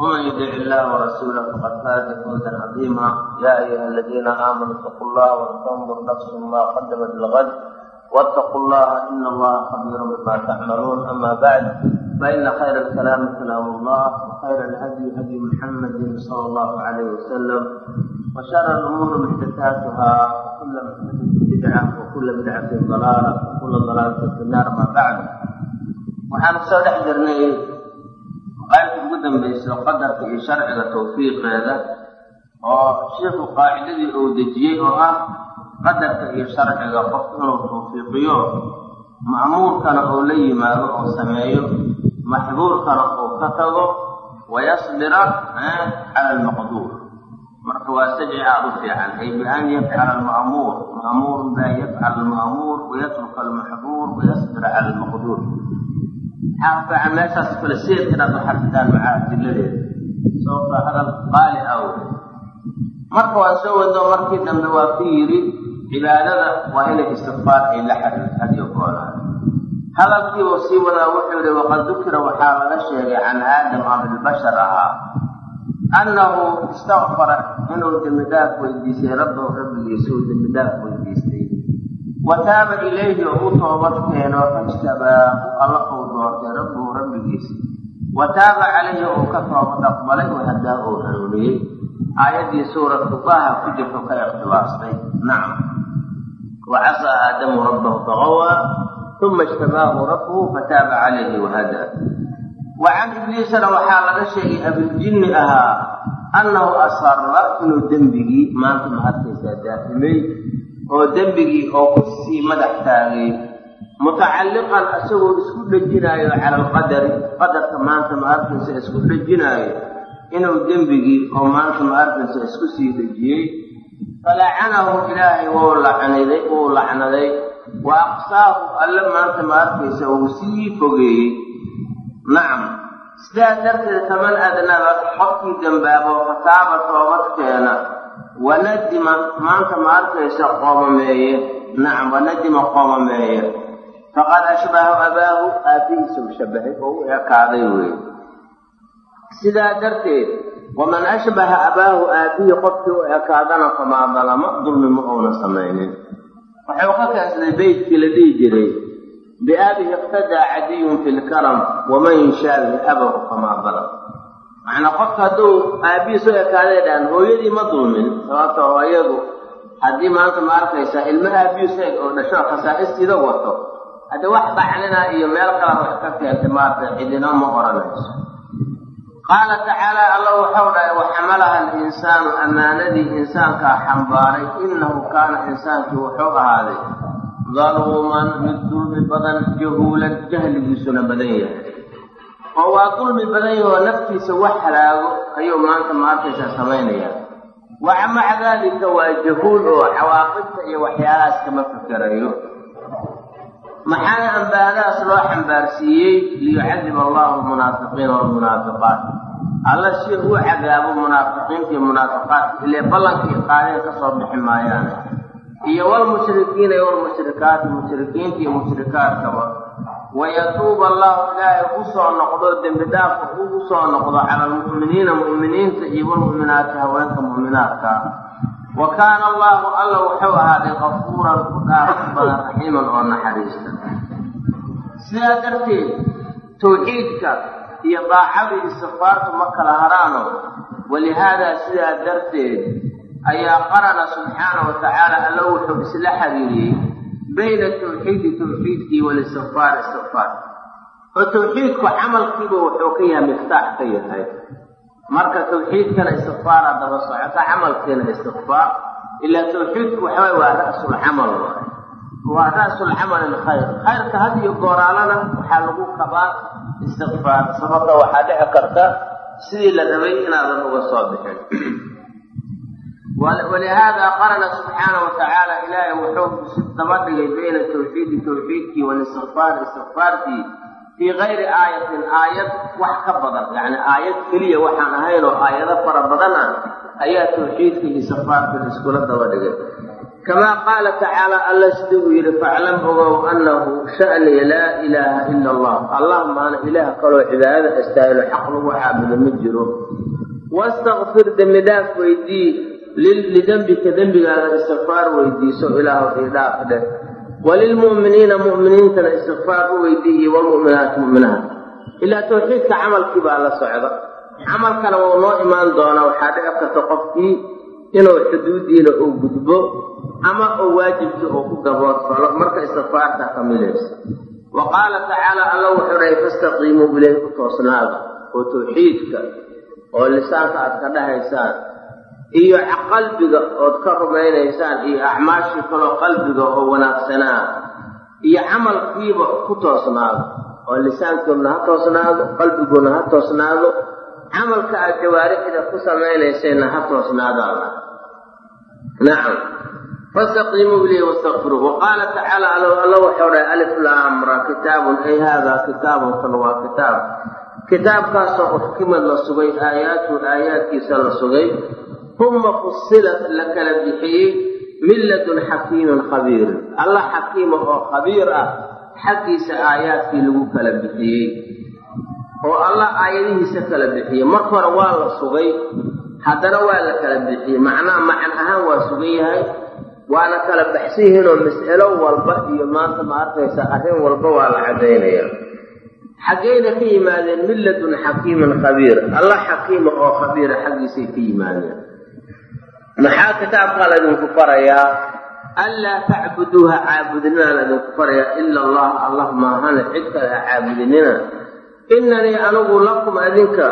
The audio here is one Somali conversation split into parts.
ومن يطع الله ورسوله فقد فاز فوزا عظيما يا ايها الذين امنوا اتقوا الله ولتنظر نفس ما قدمت لغد واتقوا الله ان الله خبير بما تعملون اما بعد فان خير الكلام كلام الله وخير الهدي هدي محمد صلى الله عليه وسلم وشر الامور محدثاتها وكل محدثه بدعه وكل بدعه ضلاله وكل ضلاله في النار ما بعد waxaan u soo dhex qaybta ugu dambaysa qadarka iyo sharciga tawfiiqeeda oo shiiku qaacidadii uu dejiyey oo ah qadarka iyo sharciga qofku inuu tawfiiqiyo ma'muurkana uu la yimaado oo sameeyo maxduurkana uu ka tago wayasbira cala almaqduur marka waa sajci aada u fiican ay bian yafcala alma'muur ma'muurun bian yafcala alma'muur wayatruka almaxduur wayasbira cala almaqduur xaafica meeshaas kale seed inaad u xafidaan maca adiladeeda sababto hadal qaali aw. Marka waan soo wado markii dambe waa ku yidhi cibaadada waa inay istikfaar ay la xiriirto hadiyo goonaa hadalkiibuu sii wadaa wuxuu yihi waqad dukira waxaa laga sheegay can aadam abilbashar ahaa. Annahu istakfara inuu dembi dhaaf weydiistay rabbahu rabbigiisa uu dembi dhaaf weydiistay wa taaba ilayhi oo toobad keeno fajtabaahu alla uu doortay rabbuhu rabbigiisa wa taaba calayhi uu ka toobad aqbalay wahadaa uu hanuuniyey aayaddii suuratu daha ku jirto ka ikhtibaastay nacam wa casaa aadamu rabbahu faqawaa uma ijtabaahu rabbuhu fataaba calayhi wahadaa wa can ibliisana waxaa laga sheegay abiljinni ahaa annahu asarra inuu dembigii maanta ma arkaysaa daafimay oo dembigii oo ku sii madax taagay mutacalliqan isagoo isku dhejinaayo cala alqadari qadarka maanta ma arkaysa isku dhejinaayo inuu dembigii oo maanta ma arkaysa isku sii dhejiyey. Falacanahu ilaahay wuu lacnaday wuu lacnaday. Wa aqsaahu alle maanta ma arkaysa uu sii fogeeyey. Nacam sidaa darteed kaman adnaba qofkii dambaabo fataaba toobadkeena wanadima maanta ma arkaysa qoomameeye nacam wanadima qoomameeye faqad ashbahu abaahu aabbihiisuu shabahay oo u ekaaday weeye sidaa darteed waman ashbaha abaahu aabbihii qofkii u ekaadana famaa dalama dulmi ma uuna samaynin. Wuxuu ka keensaday beytkii la dhihi jiray biaabihi iqtadaa cadiyun fi lkaram waman yushaabihi abahu famaa dalam macnaa qofka hadduu aabbihiis u ekaaday dhaan hooyadii ma dulmin sababta hooyadu haddii maanta ma arkaysaa ilmo aabbihiis oo dhasho khasaa'istiida wato. Haddii wax baclina iyo meel kala wax ka keentay maarta cidina ma oranayso. Qaala tacaala alla wuxuu dhahay waxamalaha alinsaanu ammaanadii insaankaa xambaaray innahu kaana insaankii wuxuu ahaaday daluuman mid dulmi badan jahuulan jahligiisuna badan yahay oo waa dulmi badan yahi oo naftiisa wax halaago ayuu maanta ma arkaysaa samaynaya waxa maca daalika waa jahuul oo cawaaqibta iyo waxyaalahaas kama fikerayo maxaana ambaadahaas loo xambaarsiiyey? Liyucadib allahu almunaafiqiina walmunaafiqaat alla si uu cadaabo munaafiqiinta iyo munaafiqaadka ile ballankii qaadeen ka soo bixi maayaane. Iyo walmushrikiina iyo walmushrikaati mushrikiinta iyo mushrikaadkaba wayatuuba allahu ilaahay u soo noqdo dembi dhaafka ugu soo noqdo cala almu'miniina mu'miniinta iyo walmu'minaati haweenka mu'minaadka. Wa kaana allahu alla wuxuu ahaaday qafuuran ku badan raxiiman oo naxariista. Sidaa darteed tawxiidka iyo daacadii istikfaartu ma kala haraano. Walihaadaa sidaa darteed ayaa qarana subxaana wa tacaala alla wuxuu isla xiriiriyey bayna tawxiidi tawxiidkii walistikfaar istikfaar oo tawxiidku camalkiiba wuxuu ka yahay miftaax ka yahay marka tawxiidkana istikfaara daba socota camalkiina istikfaar ilaa tawxiidku waxaway waa ra'sulcamal waa ra'sulcamal alkhayr. Khayrka had iyo gooraalana waxaa lagu kabaa istikfaar sababta waxaa dhici karta sidii la rabay inaadan uga soo bixin walihaada qarana subxaana wa tacaala ilaahay wuxuu daba dhigay bayna tawxiidi tawxiidkii walistikfaari istikfaarkii fii kayri aayatin aayad wax ka badan. Yacni aayad keliya waxaan ahayn oo aayado fara badan ah ayaa tawxiidka iyo istikfaarka iskula daba dhigay kamaa qaala tacaala alla sida uu yidhi faclam ogow annahu sha'niya laa ilaaha ila allah. Allah maana ilaah kaloo cibaadada astaahilo xaq lagu caabudo ma jiro. Wastakfir dembi dhaaf weydii lidembika dembigaaga istikfaar weydiiso ilaahu ii dhaaf dheh walilmu'miniina mu'miniintana istikfaar u weydiiye walmu'minaati mu'minaat. Ilaa tawxiidka camalkii baa la socda. Camalkana wuu noo imaan doonaa waxaa dhici karta qofkii inuu xuduudiina uu gudbo ama oo waajibkii uu ku gaboodfalo marka istikfaartaa ka midaysa wa qaala tacaala alla wuxuu dhahay fastaqiimuu bilayhi ku toosnaada oo tawxiidka oo lisaanka aad ka dhahaysaan iyo qalbiga ood ka rumaynaysaan iyo acmaashii kaloo qalbiga oo wanaagsanaa iyo camalkiiba ku toosnaado oo lisaankoodna ha toosnaado qalbigoodna ha toosnaado camalka aad jawaarixda ku samaynaysayna ha toosnaado alla nacam fastaqiimuu ilayhi wastakfiruu wa qaala tacaala alla wuxuu dhahay alif laamra kitaabun ay haadaa kitaabun kan waa kitaab. Kitaabkaasoo uxkimad la sugay aayaatu aayaadkiisa la sugay uma fusilat la kala bixiyey min ladun xakiimin khabiirin alla xakiima oo khabiir ah xaggiisa aayaadkii lagu kala bixiyey oo alla aayadihiisa kala bixiyey marka hore waa la sugay haddana waa la kala bixiyey macnaha macan ahaan waa sugan yahay waana kala baxsan yihiinoo mas'alo walba iyo maanta ma arkaysa arrin walba waa la caddaynaya xaggayna ka yimaadeen min ladun xakiimin khabiir alla xakiima oo khabiira xaggiisay ka yimaadeen maxaa kitaabkaa laydinku farayaa? Anlaa tacbuduuha caabudinina laydinku farayaa. Ila allah allah maahane cid kale ha caabudinina inanii anigu lakum adinka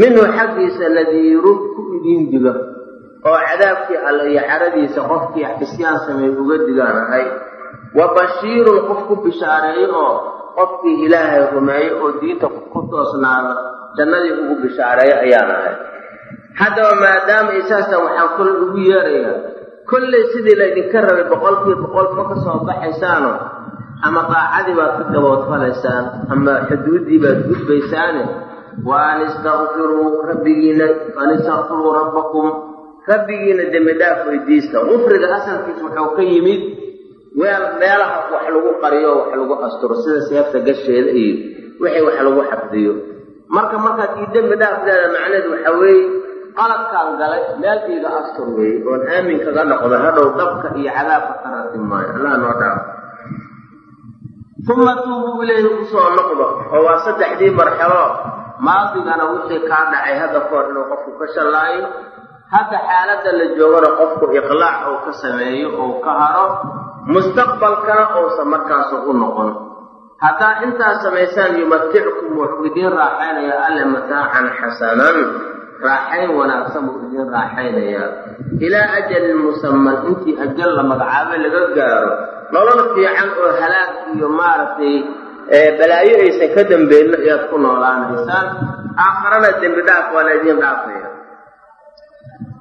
minhu xaggiisa nadiirun ku idiin diga oo cadaabkii alle iyo caradiisa qofkii isyaan sameey uga digaan ahay. Wa bashiirun qof ku bishaareeyo oo qofkii ilaahay rumeeyo oo diinta ku toosnaada jannadii ugu bishaareeyo ayaan ahay haddaba maadaama isaastan waxaan kole ugu yeerayaa kollay sidii laydinka rabay boqolkiiba boqol ma ka soo baxaysaano ama daacadii baad ka gaboodfalaysaan ama xuduuddii baad gudbaysaane wa an istakfiruu rabbigiina an istakfiruu rabbakum. Rabbigiina dembi dhaaf weydiista. Kufriga asalkiis wuxuu ka yimid weel meelaha wax lagu qariyo wax lagu asturo sida seefta gasheeda iyo wixii wax lagu xafdiyo marka markaad ii dembi dhaaf leeda macneed waxa weeye qalabkaan galay iiga astur weeye oon aamin kaga noqdo hadhow dabka iyo cadaabka ka rati maayo. Allah noo dhaaf. Uma tuubuu ilayhi u soo noqdo oo waa saddexdii marxalo. Maadigana wixii kaa dhacay hadda koor inuu qofku ka shallaayo hadda xaaladda la joogana qofku iqlaac uu ka sameeyo uu ka haro mustaqbalkana uusan markaasu u noqon. Haddaad intaas samaysaan yumatickum wuxuu idiin raaxaynayaa alle mataacan xasanan raaxayn wanaagsan buu idiin raaxaynayaa. Ilaa ajalin musamman intii ajal la magacaabo laga gaaro nolol fiican oo halaag iyo maaragtay balaayo aysan ka dambeynno ayaad ku noolaanaysaan aakharana dembi dhaaf waa la idiin dhaafaya.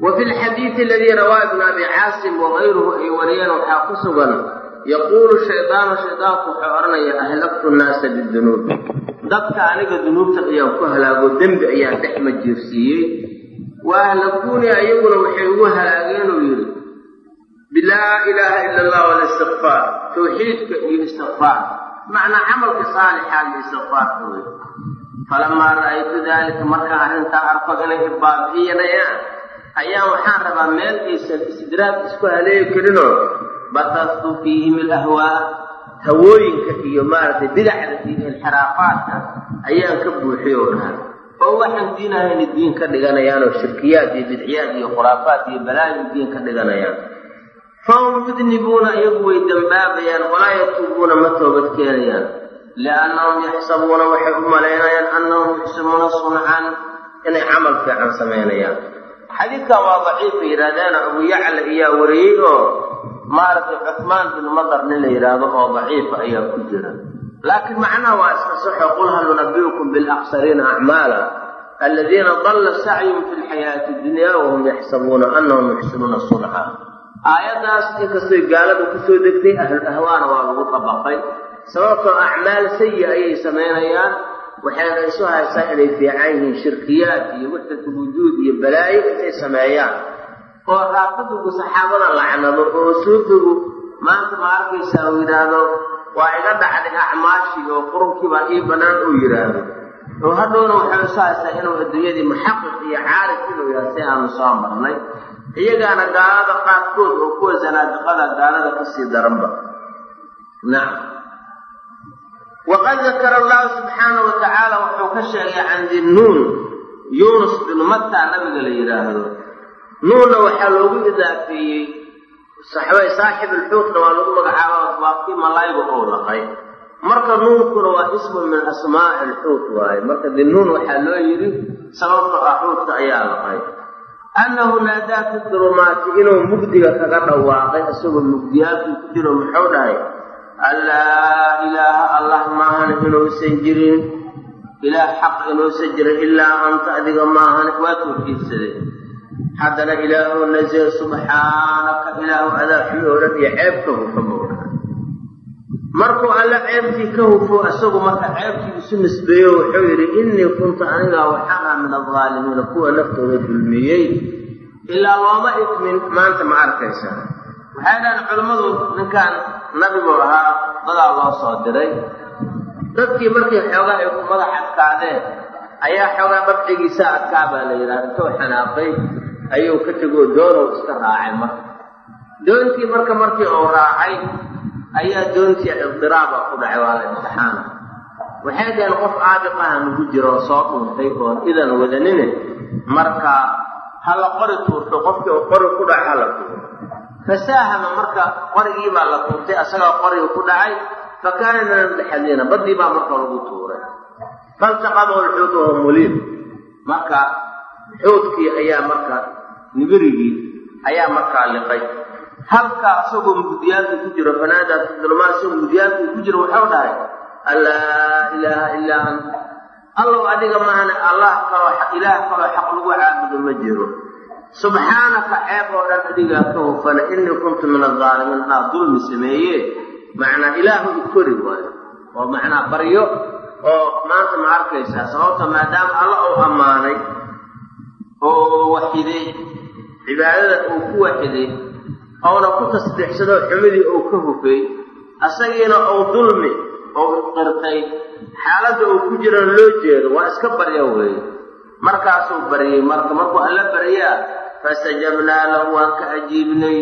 Wa fi lxadiidi aladii rawaa ibnu abi caasim wakayruhu ay wariyeen waxaa ku sugan yaquulu shaydaanu shaydaanku wuxuu odhanaya ahlaktu nnaasa bidunuub dadka aniga dunuubta ayaan ku halaago dembi ayaan dhex majiirsiiyey wa ahlakuunii ayaguna waxay ugu halaageenuu yidhi bilaa ilaaha ila allah walistikfaar tawxiidka iyo istikfaar macnaa camalka saalixaa iyo istikfaarka wey falamaa ra'aytu daalika markaan arrintaa arko inay ibaabi'inayaan ayaan waxaan rabaa meel aysan istidraag isku haleegi karinoo batastu fiihim alahwaa hawooyinka iyo maaragtay bidacda iyo inxiraafaadka ayaan ka buuxiy oo dhahan oo waxaan diinahayna diin ka dhiganayaanoo shirkiyaad iyo bidciyaad iyo khuraafaad iyo balaayo diin ka dhiganayaan. Fahum yudnibuuna iyagu way dembaabayaan walaa yatuubuuna ma toobad keenayaan. Liannahum yaxsabuuna waxay u malaynayaan annahum yuxsinuuna suncan inay camal fiican samaynayaan xadiidkan waa daciifa yidhahdeena abu yacla ayaa wariyey oo maaragtay cuhmaan bin madar nin la yidhaahdo oo daciifa ayaa ku jira. Laakiin macnaha waa iska saxo qul hal nunabiukum bilaksariina acmaala aladiina dalla sacyum fi lxayaati dunya wahum yaxsabuuna anahum yuxsinuuna sunca aayaddaas inkastoy gaalada ku soo degtay ahlul ahwaana waa lagu dabaqay sababtoo acmaal sayi ayay samaynayaan waxayna isu haysaa inay fiican yihiin shirkiyaad iyo waxdatu wujuud iyo balaayo intay sameeyaan oo raafidigu saxaabada lacnado oo suufigu maanta ma arkaysaa uu yidhaahdo waa iga dhacday acmaashii oo qurunkii baa ii bannaan uu yidhaahdo. Oo hadhowna waxay isu inuu adduunyadii muxaqiq iyo caarif inuu yahay si aanu soo marnay. Iyagaana gaalada qaarkood oo kuwa zanaadiqada gaalada ka sii daranba. Nacam waqad dakara allahu subxaana wa tacaala wuxuu ka sheegay can dinnuun yuunus binu matta nabiga la yidhaahdo nuunna waxaa loogu idaafeeyey saaxib alxuutna waa lagu magacaaba waa kii malayga oo laqay marka nuunkuna waa ismun min asmaa'i alxuut waaye. Marka dinnuun waxaa loo yidhi sababta ah xuutka ayaa laqay annahu naadaa fi dulumaati inuu mugdiga kaga dhawaaqay isagoo mugdiyaalkii ku jiro muxuu dhahay allaa ilaaha allah maahan inuusan jirin. Ilaah xaq inuusan jirin ilaa anta adiga maahan. Waa tawxiidsadeen haddana ilaahu nazihe subxaanaka ilaahu adaa xumi oo dhan iyo ceebka hufa mooda markuu alle ceebtii ka hufo isagu marka ceebtii isu nisbeeyo wuxuu yidhi innii kuntu anigaa waxaana min aldaalimiina kuwa naftooda dulmiyey ilaa looma idmin maanta ma arkaysaa. Waxay dhahan culimmadu ninkan nabiguu ahaa dadaa loo soo diray. Dadkii markii xoogaa ay ku madax adkaadeen ayaa xoogaa dabcigiisa adkaa baa la yidhaha intuu xanaaqay ayuu ka tegoo doonow iska raacay marka. Doontii marka markii uu raacay ayaa doontii iqdiraaba ku dhacay waa la imtixaana waxay dhaheen qof aabiqaha nagu jiro oo soo dhuuntay oon idan wadanine marka hala qori tuurto qofkii uu qori ku dhacay hala tuuro fasaahama marka qorigii baa la tuurtay asagaa qoriga ku dhacay fa kaana min almudaxadiina baddii baa marka lagu tuuray. Faltaqadahu lxuut wahuwa muliim. Marka xuutkii ayaa marka nibirigii ayaa markaa liqay. Halkaa asagoo mugdiyaalkii ku jiro fanaadaa fi dulmaat isagoo mugdiyaalkii ku jiro waxau dhahay allaa ilaaha ilaa anta allow adiga maahane allah kaloo ilaah kaloo xaq lagu caabudo ma jiro. Subxaanaka ceeb oo dhan adigaa ka hufana innii kuntu min aldaalimiin anaa dulmi sameeye macnaa ilaahu ikori waayo. Oo macnaa baryo oo maanta ma arkaysaa sababta maadaama alla uu ammaanay oo waxiday cibaadada uu ku waxiday ouna ku tasbiixsadoo xumidii uu ka hufay asagiina uu dulmi oo qirtay xaaladda uu ku jirana loo jeedo waa iska barya weeye. Markaasuu baryey marka markuu alla baryaa fastajabnaa lahu waan ka ajiibnay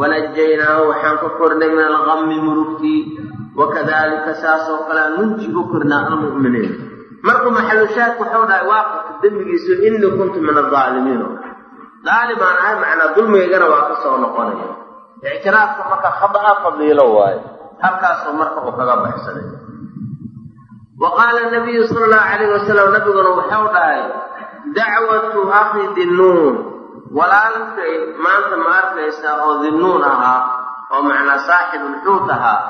wanajaynaahu waxaan ka kornay min alqammi murugtii wakadalika saasoo kalea nunji u kornaa almu'miniin. Markuu maxalushaadku waxuu dhahay waaqifka dembigiisu innii kuntu min aldaalimiin daalimaan ahay macnaa dulmigaygana waa ka soo noqonaya. Ictiraafka marka khada'a fadiilo waayo halkaasuu marka uu kaga baxsaday. Wa qaala nabiyu sala allahu calayh wasalam nabiguna wuxuu dhahay dacwatu akhi dinnuun. Walaalkay maanta ma arkaysaa oo dinnuun ahaa oo macnaa saaxibulxuut ahaa.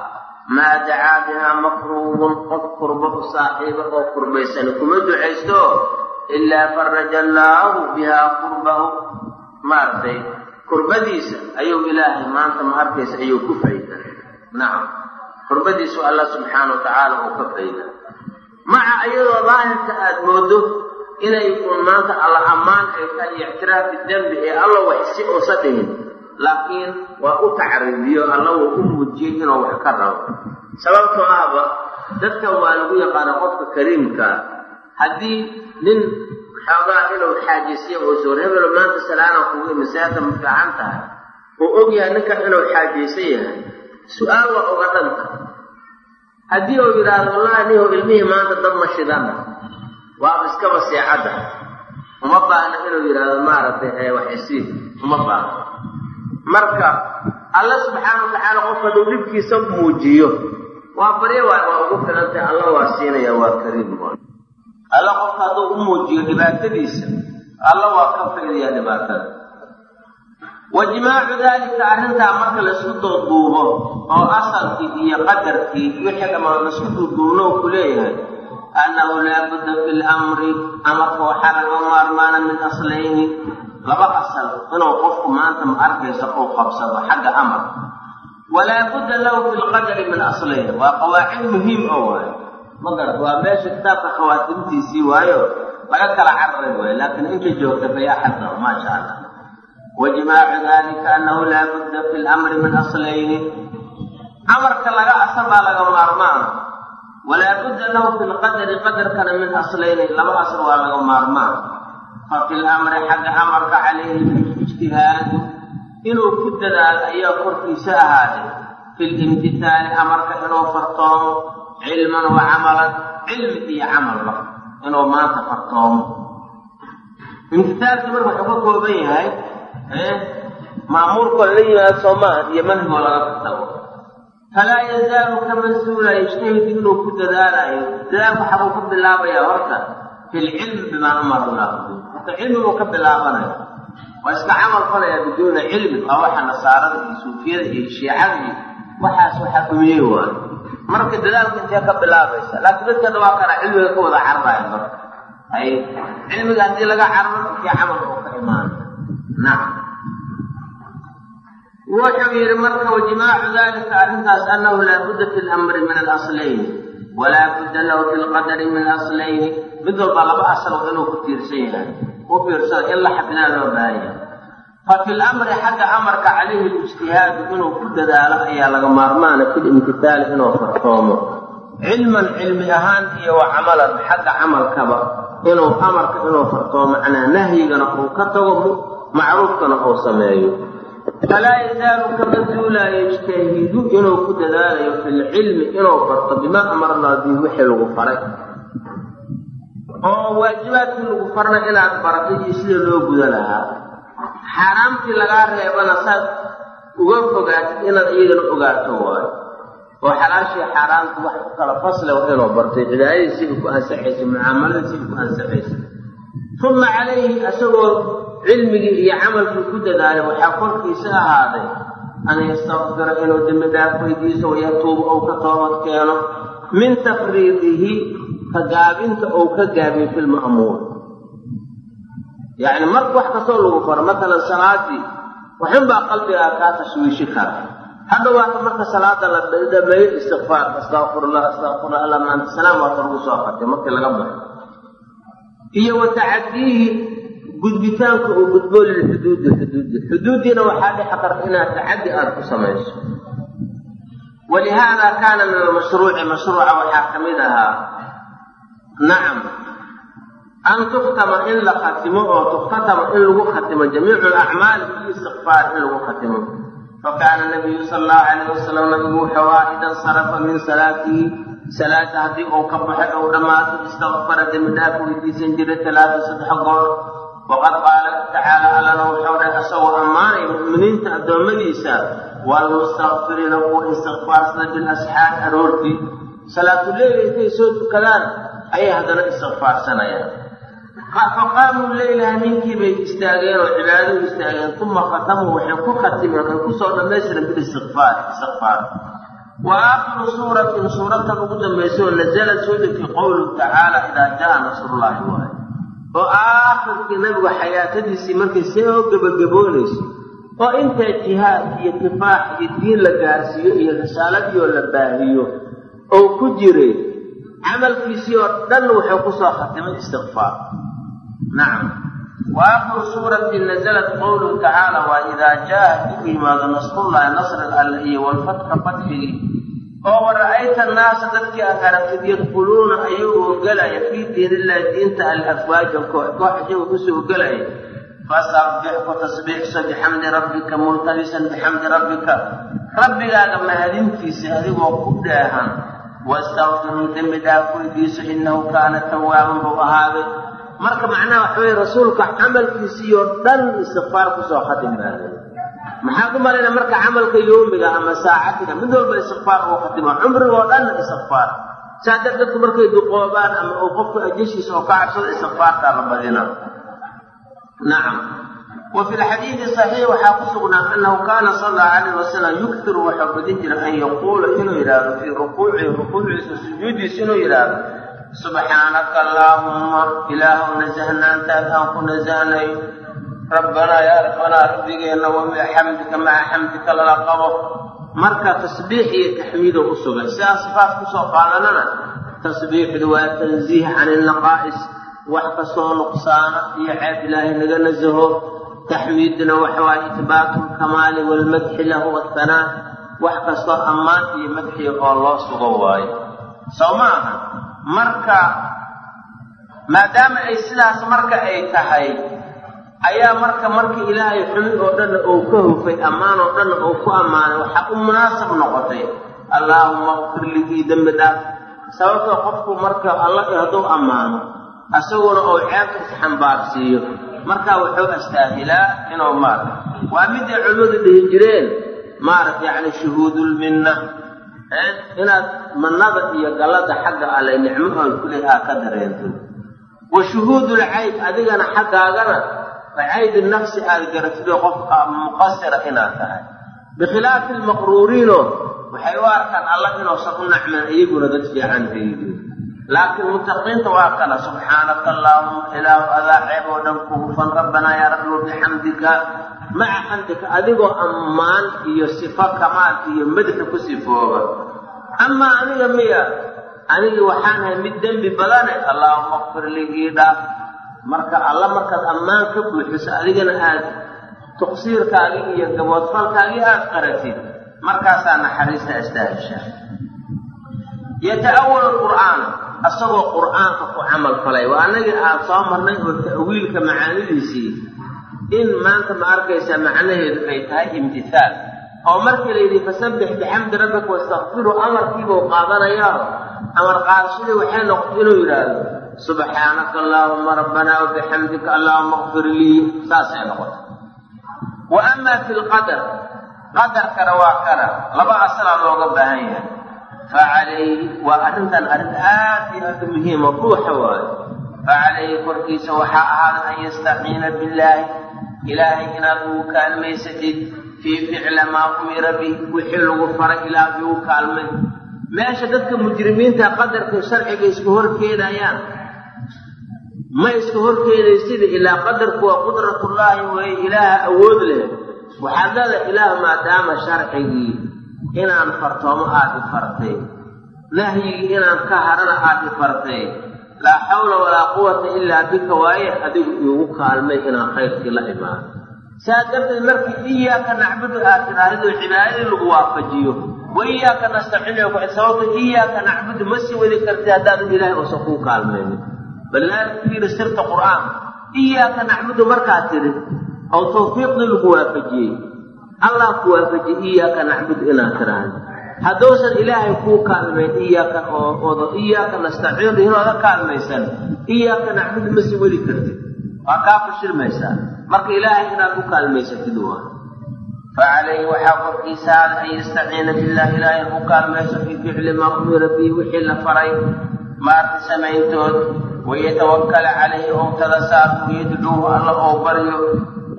Maa dacaa bihaa makruubun qof kurba u saaxiiba oo kurbaysani kuma ducaysto ilaa faraja allaahu bihaa kurbahu maaragtay kurbadiisa ayuu ilaahay maanta ma arkaysa ayuu ku fayda. Nacam kurbadiisu allah subxaana wa tacaala uu ka fayda. Maca iyadoo daahirka aad moodo inay uun maanta alla ammaan ay tahay iyo ictiraafi dembi ee alla wax si uusa dhihin laakiin waa u tacriibiyo alla wuu u muujiyey inuu wax ka rabo. Sababtoo ahba dadkan waa lagu yaqaana qofka kariimkaa haddii nin xoogaa inuu xaajisiyo oo soor hebelo maanta salaana kugu masaajda ma fiican tahay? Uu og yahay ninkan inuu xaajaysan yahay. Su'aal waa uga dhanta haddii uu yidhaahdo wallahi niho ilmihii maanta dad ma shidana waaba iskaba seecadda uma baahna inuu yidhaahdo maaragtay waxisiin uma baahno marka alla subxaana wa tacaala qof hadduu dhibkiisa muujiyo waa baryo waay waa ugu filantay alla waa siinaya waa kariim alla qofka hadduu u muujiyo dhibaatadiisa alla waa ka faydayaa dhibaatada wa jimaacu daalika arrintaa marka la isku dooduubo oo asalkii iyo qadarkii wixii dhammaan la isku duuduubno ku leeyahay annahu laa budda fi lamri amarka waxaa laga maarmaana min aslayni. Laba asal inuu qofku maanta ma arkaysa uu qabsado xagga amar. Walaa budda lahu fi lqadari min aslayn waa qawaacid muhiim oo waayo ma garat waa meesha kitaabka khawaatimtiisii waayo laga kala cararay waayo laakiin inta joogta fayaa xadda maasha allah wajmaacu dalika annahu laa budda fi lamri min aslayni. Amarka laga asal baa laga maarmaana walaa budda lahu fi lqadari qadarkana min aslayni laba asal waa laga maarmaan fa fi lamri xagga amarka calayhi ijtihaadu inuu ku dadaalo ayaa korkiisa ahaaday fi limtithaali amarka inuu fartoomo cilman wa camalan cilmi iyo camalba inuu maanta fartoomo. Imtithaalki marka wuxuu ka kooban yahay maamuurkoo la yimaado soomaa iyo manhigoo laga fartago falaa yazaalu kama suula yajtahidu inuu ku dadaalayo. Dadaalku xabuu ka bilaabaya horta fi lcilmi bimaa amara allah horta cilmiguu ka bilaabanaya waa iska camal falaya biduuna cilmi waa waxa nasaarada iyo suufiyada iyo shiicada iyo waxaas waxaa dumiyey waayo marka dadaalka intee ka bilaabaysa laakiin dadkana waa kana cilmiga ka wada carraya marka. Ay cilmiga haddii laga carro markii camalka uu ka imaanay nacam wuxuu yidhi marka wajimaacu dalika arrintaas annahu laa budda fi lamri min alaslayni walaa budda lahu fi lqadari min aslayni. Mid walba laba asal inuu ku tiirsan yahay u fiirsada in la xafnaa loo baahanya fa fi lamri xagga amarka calayhi lijtihaadu inuu ku dadaalo ayaa laga maarmaana fi limtithaali inuu fartoomo cilman cilmi ahaan iyo wa camalan xagga camalkaba inuu amarka inuu fartoomo macnaa nahyigana uu ka tago macruufkana uu sameeyo. Falaa yazaalu kama duulaayo yajtahidu inuu ku dadaalayo fi lcilmi inuu barto bimaa amara allah bihi wixii lagu faray. Oo waajibaadkii lagu farna inaad barato iyo sida loo guda lahaa xaaraamtii lagaa reebana saad uga fogaatid inaad iyagana ogaato waayo oo xalaashii xaaraamta wax ku kala fasle inuu bartay cibaadadii sidii ku ansaxaysay mucaamalada sidii ku ansaxaysay uma calayhi isagoo cilmigii iyo camalkii ku dadaalay waxaa korkiisa ahaaday an yastakfira inuu dembi dhaaf weydiiso wayatuuba ou ka toobad keeno min tafriidihi ka gaabinta ou ka gaabiyo fi yacni marka wax kastoo lagu faro matalan salaadii waxunbaa qalbigaa kaa tashwiishi kara. Hadha waata marka salaada la dhameeyo istikfaar astaqfirullah astaqfirullah alla maanta salaam waata lagu soo qatay markii laga baxo iyo wa gudbitaanka uu gudbo lilxuduudi xuduudi xuduuddiina waxaa dhici karta inaad tacaddi aada ku samayso. Walihaada kaana min almashruuci mashruuca waxaa ka mid ahaa nacam an tuktama in la khatimo oo tuktatama in lagu khatimo jamiicu alacmaali fi istikfaar in lagu khatimo fakaana nabiyu sala allahu calayh wasalam nabigu wuxuu ahaa ida insarafa min salaatihi salaada haddii uu ka baxay ou dhammaato istakfara dembi dhaaf weydiisan jiray talaata saddex goor waqad qaala tacaala allana wuxuu dhahay asagoo ammaanay mu'miniinta addoommadiisa waalmustakfiriina kuwa istikfaarsada bilasxaar aroortii salaatuleyla intay soo tukadaan ayay haddana istikfaarsanayaan faqaamuu leylaha ninkii bay istaageen oo cibaadadu istaageen. Uma khatamuu waxay ku khatimeen ay ku soo dhammaystiren bilistikfaar istikfaar wa aakhiru suuratin suuratan ugu dambaysa oo nazala soo degtay qowluhu tacaala idaa jaa nasrullaahi waaye. Oo aakhirkii nabigu xayaatadiisii markay soo gebagaboonayso oo intaa jihaad iyo kifaax iyo diin la gaarsiiyo iyo risaaladiioo la baahiyo oo ku jiray camalkiisii oo dhan wuxuu ku soo khatimay istikfaar nacam wa aakhiru suuratin nazalat qowluhu tacaala waa idaa jaa u yimaado nasrullaahi nasriga alle iyo walfatxa fatxigii oo wara'ayta annaasa dadkii aad aragtid yadkhuluuna ayagoo gelaya fii diinillahi diinta al afwaajan koox iyagoo ku soo gelaya fasabbix ku tasbiixso bixamdi rabbika multabisan bixamdi rabbika. Rabbigaaga mahadintiisa adigoo ku dheehan wastakfiruu dembi dhaaf kaana tawaaban buu ahaaday marka macnaha waxa weye rasuulka camalkiisiioo dhan istikfaar ku soo khatim baaday maxaad u malayna marka camalka yoomiga ama saacatiga mid walba istikfaar uu khatimo cumrigoo dhan istikfaar saa dar dadku markay duqoobaan ama uu qofku ajashiisa oo ka cabsado istikfaartaa la badina. Nacam wa lxadiidi saxiix waxaa ku sugnaa annahu kaana sala allahu calayh wasalam yuktiru waxau badin jiray an yaquula inuu yidhaahdo fii rukuucihi rukuuciisa sujuudiisa inuu yidhaahdo subxaanaka allaahumma ilaahu nasahnaantaad aan ku nasahnayo rabbanaa yaa rabbanaa rabbigeenna wamia xamdika maca xamdika lala qabo. Marka tasbiix iyo taxmiido u sugan sidaa sifaat ku soo qaadanana tasbiixdu waa tansiih can ilnaqaa'is wax kastoo nuqsaana iyo ceeb ilaahay naga nasaho. Taxmiidna waxa waaye itbaatu lkamaali waalmadxi lahu wathanaa wax kastoo ammaan iyo madxiga oo loo sugo waayo. Soo ma aha marka maadaama ay sidaas marka ay tahay ayaa marka markii ilaahay xumi oo dhanna uu ka hufay ammaan oo dhanna uu ku ammaanay waxaa u munaasab noqotay. Allaahuma qfir ligii dembi dhaaf sababtoo qofku marka alla hadduu ammaano isaguna uu ceebta isxambaarsiiyo markaa wuxuu astaahilaa inuu maarata waa miday culimmadu dhihi jireen maarata yacni shuhuudulminna inaad mannada iyo gallada xagga alle nicmo oon kuleh aa ka dareento. Wa shuhuudulcayd adigana xaggaagana caydi nafsi aad garatidoo qofka muqasira inaad tahay. Bikhilaafi lmaqruuriino waxay u arkaan alla inuusan u nacmeen iyaguna dad fiican haydi laakiin mutaqiinta waa kana subxaanaka allaahuma ilaahu adaa ceeb oo dhan ku hufan rabbanaa yaa rabbi wabixamdika maca xamdika adigoo ammaan iyo sifo kamaal iyo madaxa ku sifooba amaa aniga miya anigi waxaan ahay mid dembi badane allaahuma qfir lii ii dhaaf marka alla markaad ammaan ka buuxiso adigana aad tuqsiirkaagii iyo gaboodfalkaagii aad qaratid markaasaa naxariista astaahishaa yata'awalu qur'aan asagoo qur'aanka ku camal falay. Waa anagii aad soo marnay oo ta'wiilka macaanidiisii. In maanta ma arkaysaa macnaheedu ay tahay imtihaal oo markii la yidhi fasabbix bixamdi rabbika wastakfiru amarkiibuu qaadanayaa amar qaadashadii waxay noqotay inuu yidhaahdo subxaanaka allaahuma rabbanaa wabixamdika allaahuma qfir lii. Saasay noqotay. Wa amaa fi lqadar qadarkana waa kana laba asalaa looga baahan yahay waa arrintan arrin aad iyo aad u muhiima ruuxa waayo fa calayhi korkiisa waxaa ahaaday an yastaciina billaahi ilaahay inaad ugu kaalmaysatid fii ficla maa umira bih wixii lagu faray ilaah ugu kaalmay meesha dadka mujrimiinta qadarka sharciga isku horkeenayaan ma iska horkeenaysida ilaa qadarku waa qudratullaahi weye ilaaha awood leh waxaad leedahay ilaah maadaama sharcigii inaan fartoomo aad i fartay nahyigii inaan ka harana aad i fartay laa xawla walaa quwata ilaa bika waaye adigu iigu kaalmay inaan khayrkii la imaano saa darteed markii iyaaka nacbudu aad tidhaahdo cibaadadii lagu waafajiyo. Wa iyaaka nastaciin ku sababto iyaaka nacbudu ma sii wadi kartid haddaadan ilaahay uusan kuu kaalmaynin. Balaalika fiiri sirta qur'aan. Iyaaka nacbudu markaad tidhi oo tawfiiqdii lagu waafajiyey allah ku waafajiyey iyaaka nacbudu inaad tidhaahdo hadduusan ilaahay kuu kaalmayn iyaaka oodo iyaaka nastaciin inooda kaalmaysan iyaaka nacbudu ma sii weli kartid. Waa kaa fashilmaysaa marka ilaahay inaad u kaalmaysatid waa. Fa calayhi waxaa korkiisa aada an yastaciina billahi ilaahay u kaalmayso fii ficli maa umira bihi wixii la faray. Maarta samayntood wayatawakala calayhi ou tala saarto wayadcuuhu alla ou baryo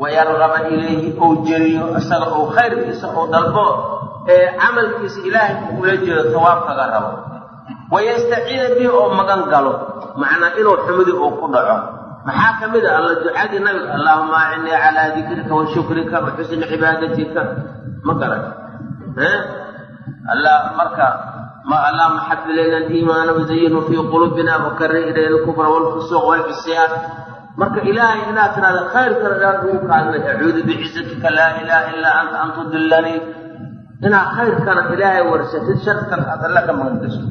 wayargaba ilayhi ou jeriyo isaga ou khayrkiisa ou dalbo ee camalkiisa ilaahay ugula jeedo tawaab kaga rabo. Wayastaciina bihi oo magan galo. Macnaa inuu xumidii uu ku dhaco. Maxaa ka mid a alla ducadii nabiga? Allaahuma acinnii calaa dikrika wa shukrika wa xusni cibaadatika. Ma garan alla marka ma allaahuma xab ilayna aliimaana wazayinhu fii quluubina wakari ilayna alkufra waalfusuuq waalcisyaan marka ilaahay inaad tidhahda khayrkana inaad ugu kaalmay acuudu bicizatika laa ilaaha illaa anta an tudillanii. Inaad khayrkana ilaahay warsatid sharkan aad alla ka magan gasho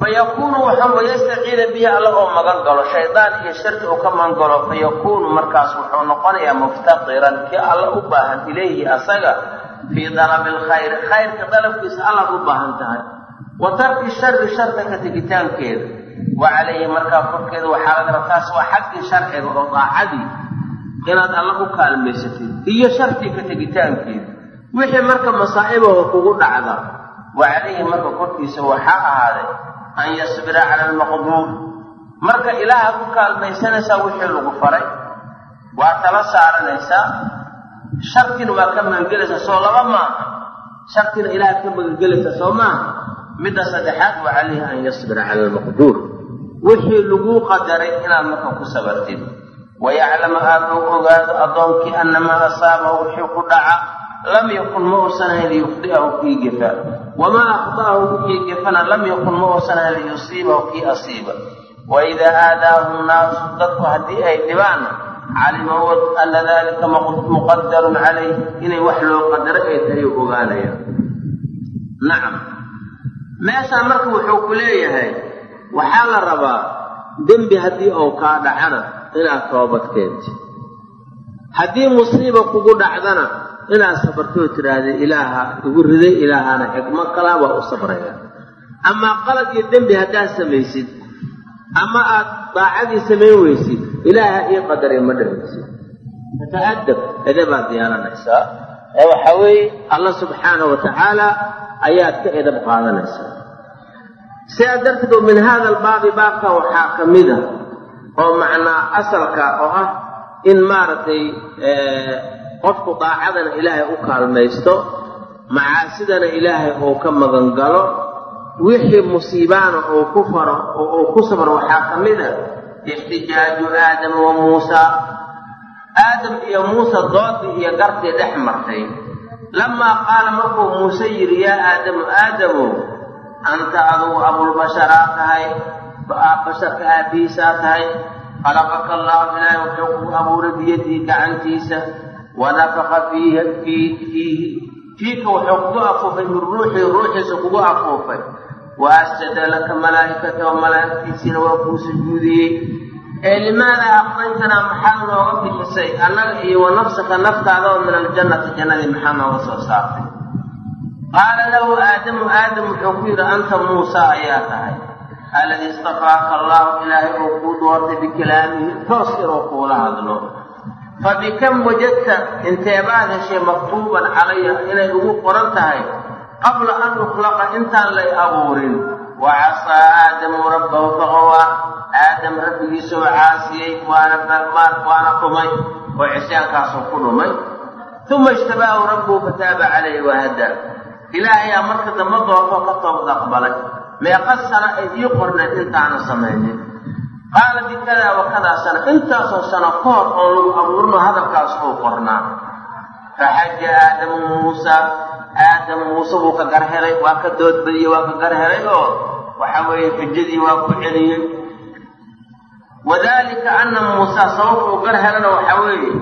fayakuunu waxaa wayastaciina bihi alla oo magan galo shaydaan iyo sharki uu ka magan galo fayakuunu markaas wuxuu noqonayaa muftaqiran kii alla u baahan ilayhi asaga fii dalabi alkhayri khayrka dalabkiisa allaad u baahan tahay. Wa tarki shari sharka ka tegitaankeeda wa calayhi markaa korkeeda waxaa laga raba taas waa xaggii sharciga oo daacadii inaad alla u kaalmaysatid iyo sharkii ka tegitaankeeda wixii marka masaa'ibaho kugu dhacda wa calayhi marka korkiisa waxaa ahaaday an yasbira cala almaqduur marka ilaaha ku kaalmaysanaysaa wixii lagu faray waa tala saaranaysaa sharkina waa ka magangelaysaa soo laba maaha. Sharkina ilaaha ka magangelaysaa soo maaha midda saddexaad wa calayhi an yasbira cala almaqduur. Wixii laguu qadaray inaad marka ku sabartid wayaclama aada u ogaado addoonkii annamaa asaabahu wixii ku dhaca lam yakun ma uusan ahayn liyukhdi'ahu kii gefa. Wamaa akhda'ahu wixii gefana lam yakun ma uusan liyusiibahu kii asiiba. Waidaa aadaahu nnaasu dadku haddii ay dhibaanna calima ana dalika muqadarun calayh inay wax loo qadaro ay tahay ogaanayaan. Nacam meeshaan marka wuxuu ku leeyahay waxaa la rabaa dembi haddii uu kaa dhacana inaad toobad keenti haddii musiiba kugu dhacdana inaad sabartoo tidhaahda ilaaha igu riday ilaahana xikmo kalaa waa u sabraya. Amaa qalad iyo dembi haddaad samaysid ama aad daacadii samayn weysid ilaaha ii qadaray ma dhahaysid fata'adab edabaad yeelanaysaa ee waxaa weeye allah subxaanahu wa tacaala ayaad ka edab qaadanaysaa sidaa darteed oo min hada albaabi baabkan waxaa ka mid a oo macnaa asalka oo ah in maaragtay qofku daacadana ilaahay u kaalmaysto macaasidana ilaahay uu ka magangalo wixii musiibaana uu ku faro uu ku sabro waxaa ka mid a ixtijaaju aadama wa muusaa aadam iyo muuse doodii iyo gartii dhex martay. Lamaa qaala markuu muuse yidhi yaa aadamu aadamow anta adugu abulbasharaa tahay basharka aabbihiisaa tahay. Khalaqaka allahu ilaahay wuxuu kugu abuuray biyadihi gacantiisa. Wanafaqa fiihi fiihi fiika wuxuu kugu afuufay min ruuxii ruuxiisa kugu afuufay. Wa asjada laka malaa'ikatahu malaa'igtiisiina waa kuu sujuudiyey ee limaada aqraytanaa maxaad nooga bixisay? Annaga iyo wa nafsaka naftaada oo min aljannati jannadii maxaa nooga soo saartay? Qaala lahu aadamu aadam wuxuu ku yidhi anta muusa ayaa tahay. Alladii istafaaka allahu ilaahay uu kuu doortay bikalaamihi toos inuu kuula hadlo. Fa bikam wajadta inteebaad heshay maktuuban calaya inay ugu qoran tahay? Qabla an ukhlaqa intaan lay abuurin. Wa casaa aadamu rabbahu faqawaa aadam rabbigiisuu caasiyey waana waana dhumay oo cisyaankaasuu ku dhumay. Uma ijtabaahu rabbuhu fataaba calayhi wahadaa ilaahayaa marka dambe doortoo ka toobad aqbalay. Meeqa sano ay ii qorneed intaana samaynin. Qaala bikadaa wa kadaa sano intaasoo sano ka hor oon lagu abuurino hadalkaas uu qornaa. Faxaja aadamu muusa. Aadam muuse wuu ka garhelay waa ka doodbadiyey waa ka garhelay oo waxa weeye xujadii waa ku celiyey wadalika ana muusa sababta uu garhelana waxaa weeye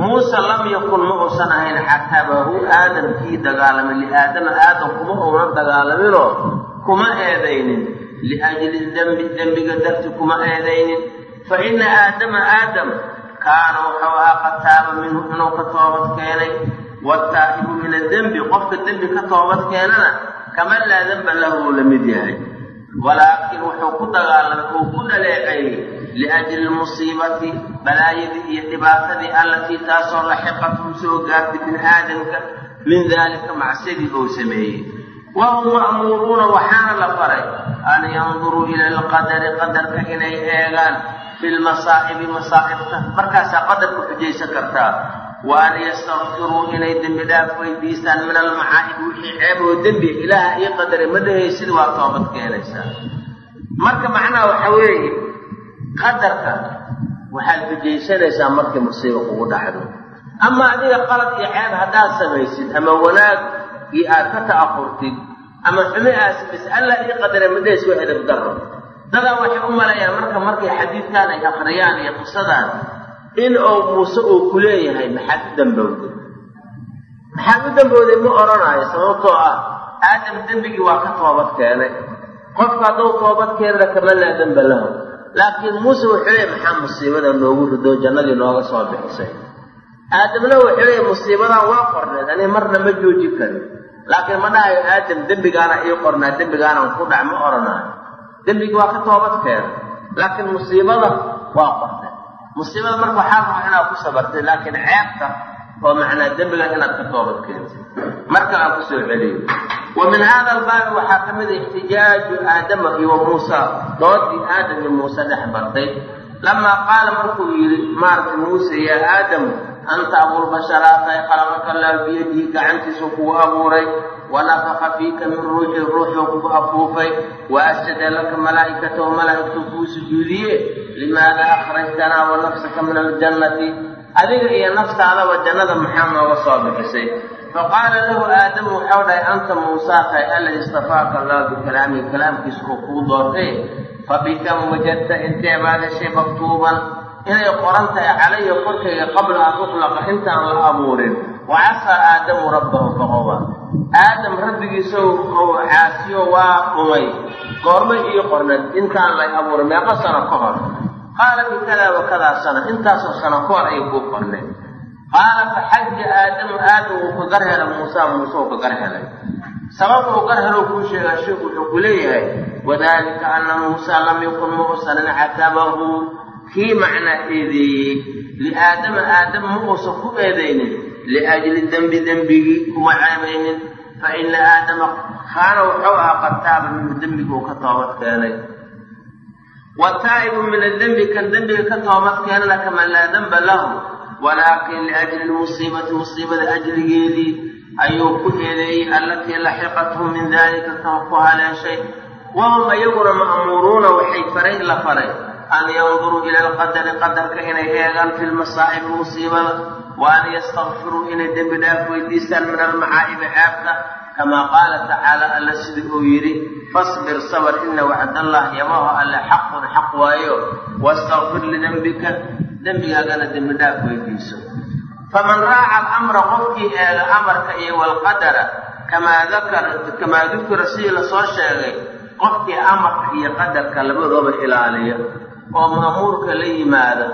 muuse lam yakun ma uusan ahayn xatabahu aadam kii dagaalamay liaadama aadam kuma uunan dagaalaminoo kuma eedaynin. Liajli dembi dembiga darti kuma eedaynin. Fa ina aadama aadam kaana wuxuu ahaa qad taaba minhu inuu ka toobad keenay. Wataa'ibu min adembi qofka dembi ka toobad keenana kama laa demba lahu uu la mid yahay. Walaakin wuxuu ku dagaalamay uu ku dhaleeceeyey liajli lmusiibati balaayadii iyo dhibaatadii allatii taasoo laxiqathum soo gaartay bin aadamka min daalika macsidii uu sameeyey wahum ma'muuruuna waxaana la faray an yanduruu ila alqadari qadarka inay eegaan fi lmasaa'ibi masaa'ibta markaasaa qadarku xujaysan kartaa wa an yastakfiruu inay dembi dhaaf weydiistaan min almacaa'ib wixii ceeboo dembi ilaaha ii qadaray ma dhahaysid waa toobad keenaysaa marka macnaha waxa qadarka. Waxaad xujaysanaysaa markii musiiba kugu dhacdo. Ama adiga qalad iyo ceeb haddaad samaysid ama wanaag iyo aad ka ta'aqurtid ama xumi aad samaysid allah ii qadaray ma dhahays waa edab dadaa waxay u malayaan marka markay xadiidkan ay akhriyaan iyo qisadaan in uu muuse uu ku leeyahay maxaad u dambowday maxaad u dambowday ma odhanaayo sababtoo ah aadam dembigii waa ka toobad keenay qofka hadduu toobad keenana kama laa demba lahu laakiin muuse wuxuu leeyahy maxaa musiibada noogu ridoo jannadii nooga soo bixisay. Aadamna wuxuu leeyahy musiibadan waa qorneed ani marna ma joojin karin. Laakiin ma dhahayo aadam dembigaana ii qornaa dembigaanan ku dhac ma odhanaayo dembigii waa ka toobad keenay laakiin musiibada waa qorneed. Musiibada marka waxaa raba inaad ku sabartay laakiin ceebta oo macnaa dembiga inaad ka toobad keentay marka aan ku soo celiyo wa min hada albaabi waxaa ka mid a ixtijaaju aadama iyo muusa. Doodii aadam iyo muuse dhex bartay. Lamaa qaala markuu yidhi maaragtay muuse yaa aadamu anta abulbasharaatay khalaqaka allah biyadihi gacantiisu kugu abuuray wanafaka fiika min ruuxi ruuxuu kugu afuufay wa asjada laka malaa'ikatahu malaa'igtuu kuu sujuudiye limaada akhrajtanaa wa nafsaka min aljannati adiga iyo naftaadaba jannada maxaa nooga soo bixisay faqaala lahu aadamu waxau dhahay anta muusaa tahay alladii istafaaka allahu bikalaamihi kalaamkiisa oo kuu doortay fabikam wajadta intee baad maktuuban inay qoran tahay calaya korkayga qabla an uklaqa intaan la abuurin. Wa casaa aadamu rabbahu faqoba aadam rabbigiisa ou caasiyo waa dhumay goorma ii qornad intaan lay abuurin meeqa sano ka hor. Qaala bikadaa wakadaa sana. Intaasoo sano ka hor ayay kuu qornay. Qaala faxaja aadamu aadam wuu ka gar helay muusa muuse uu ka gar helay sabab uu gar helo kuu sheegaa sheeku wuxuu ku leeyahay wadalika ana muusa lam yakun muusanan catabahu kii macnaa eedeeyey liaadama aadam ma uusan ku eedaynin liajli dembi dembigii kuma ceebaynin fa ina aadama kaana wuxuu ahaa qataaba minhu dembiga uu ka toobad keenay. Wataa'ibu min adembi kan dembiga ka toobad keenana kaman laa demba lahu. Walaakin liajli lmusiibati musiibada ajrigeedii ayuu ku eedeeyey allatii laxiqathum min dalika kan ku haleeshay. Wahum ayaguna ma'muuruuna waxay faray la faray an yanduruu ila alqadari qadarka inay eegaan fi lmasaa'ibi musiibada wa an yastakfiruu inay dembi dhaaf weydiistaan min almacaa'ibi ceebta kamaa qaala tacaala alla sidii uu yidhi fasbir sabr ina wacdallah yabaho alle xaqun xaq waayo wastakfir lidembika dembigaagana dembi dhaaf weydiiso faman raaca alamra qofkii eega amarka iyo walqadara kamaa dakara kamaa dukira sidii la soo sheegay qofkii amarka iyo qadarka labadooba ilaaliya oo ma'muurka la yimaada